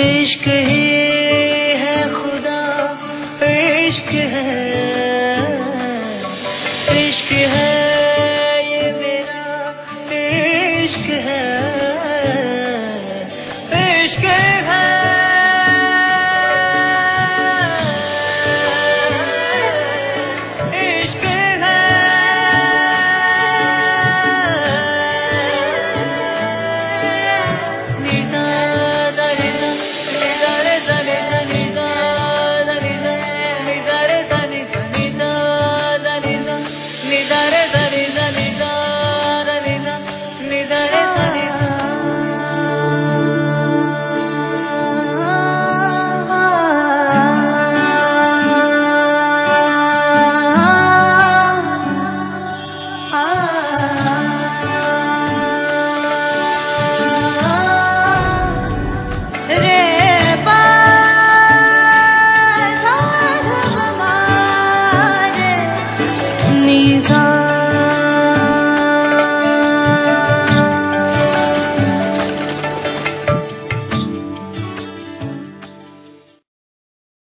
इश्क ही